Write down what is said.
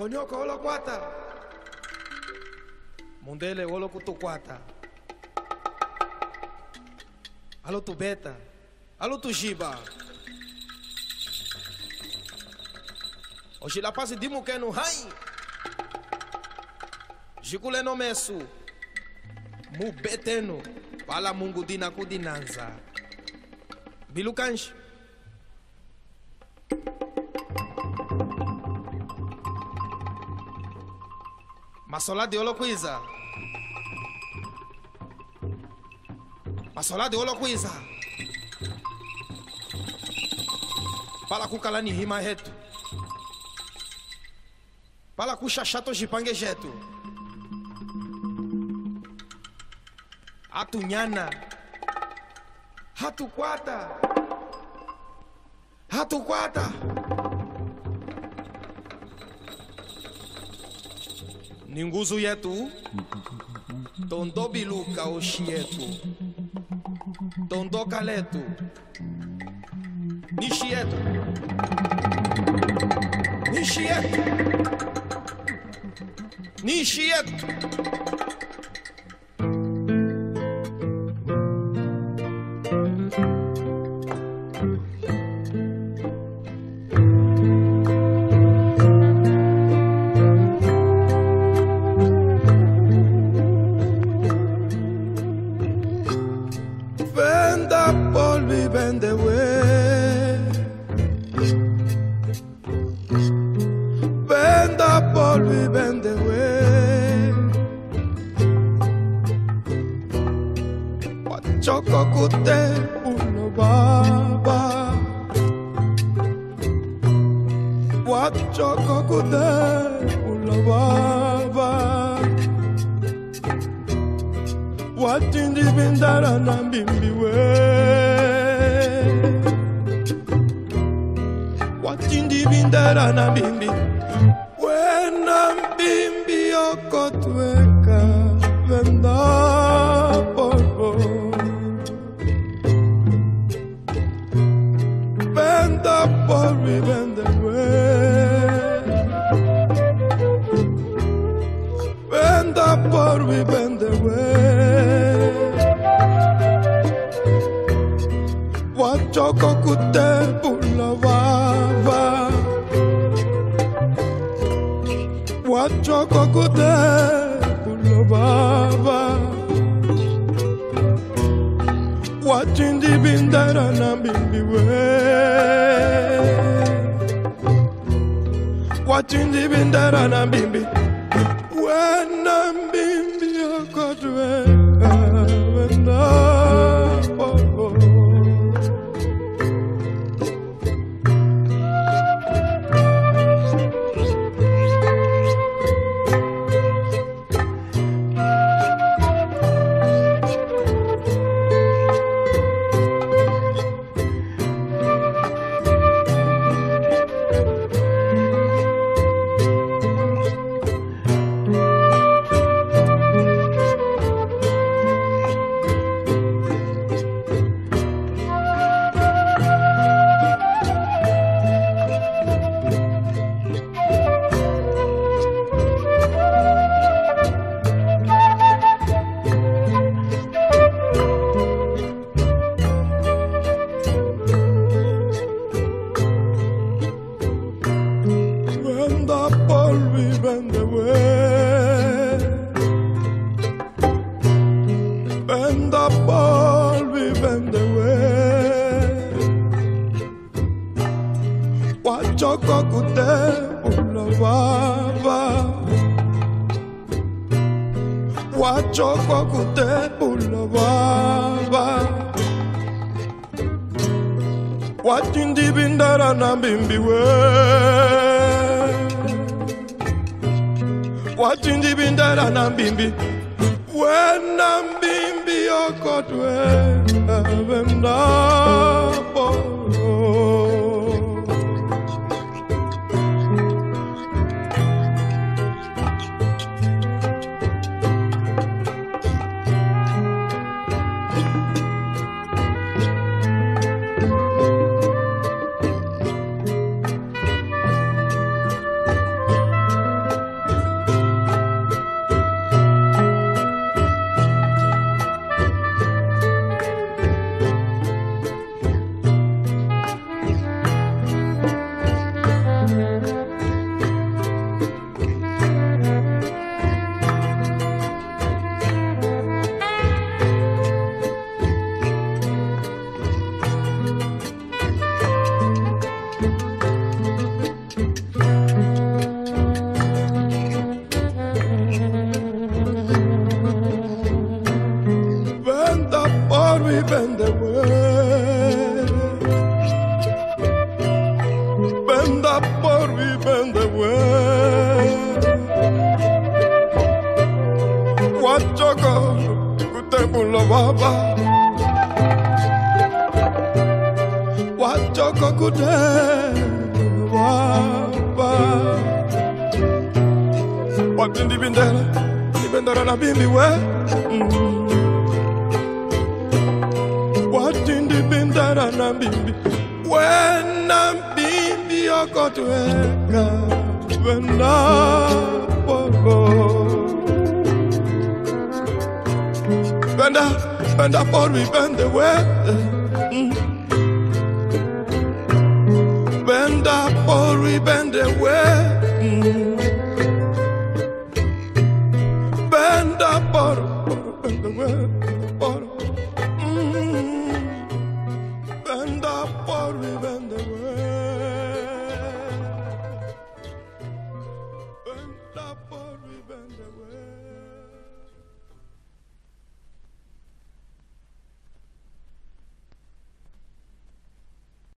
Konyoko o kwata. Mundele olo kutukwata. Alô Tubeta. Alô Tujiba. Hoje la passe de mukeno hai. Jikule no mesu. Mubeteno. Pala mungu dina kudinanza. Bilukanshi. Masola de Oloquiza. Masola de Oloquiza. Fala com Kalani Rima reto. Fala com Xaxato Jipanguejeto. Atunhana. Ratuquata. Ratuquata. Ni nguzu yetu. Tondo biluka oshi yetu. Tondo kaletu. Nishi yetu. Nishi yetu. Nishi yetu. Choco cute uno baba. Choco cute uno baba. watindi bindara na mbimbi we watindi bindara na mbimbi wena okotweka venda polvi vende we venda polvi vende we wachoko kute bulavava wachoko bulavava wachindi bindara na bimbiwe wachindi bindara na bimbi vende güey. Venda polvo y vende güey. Guachoco cute una baba. Guachoco cute una baba. Watindi bindara na bimbi we Watindi bindara na bimbi Wena mbimbi okotwe Venda vive en de buen. Venda por viven de buen. Guachoco, cutemula baba. Guachoco, cutemula baba. Wapindi bindela, ibendera na bimbi we. Bindera na bimbi Wena bimbi okotweka Wena Woko Benda, benda for we bend the way mm. Benda for we bend the way